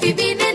coffee bean.